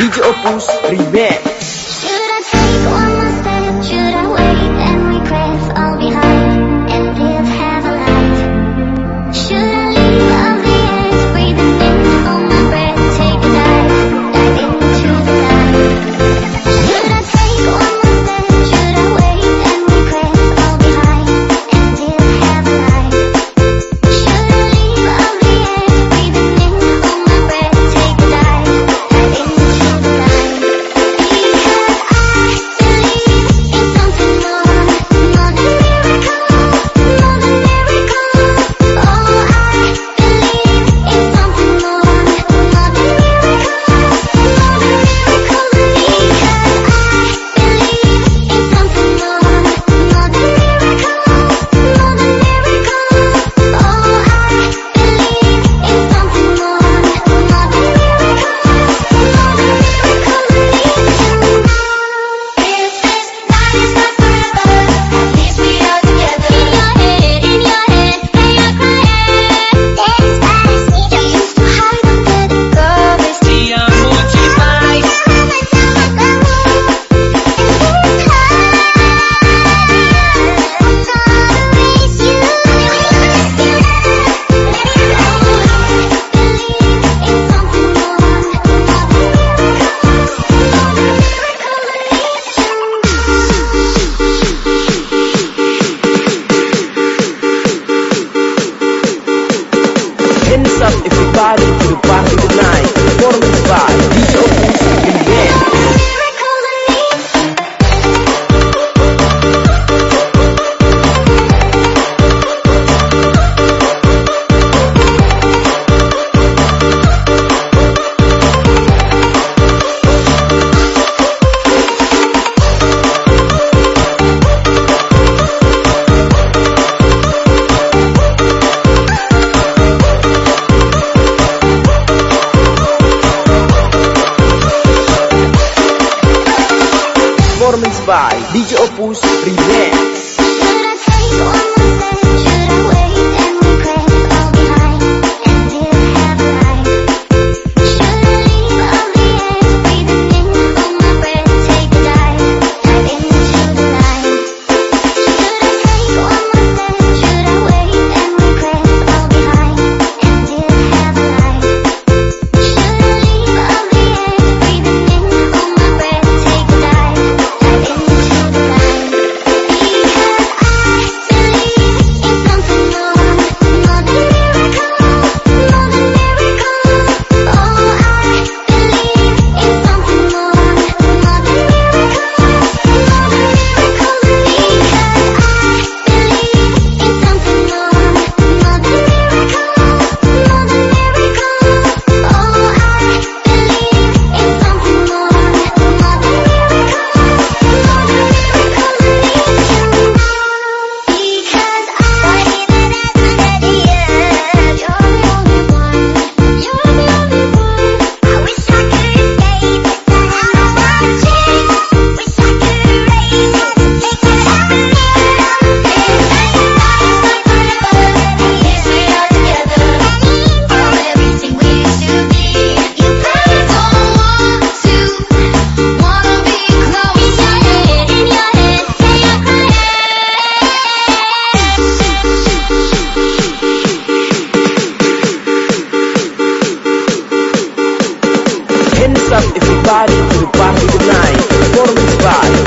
DJ Opus Primeiro. Hands up everybody to the party tonight. Performance by DJ by DJ Opus Remix Everybody to the party tonight Follow me, spot.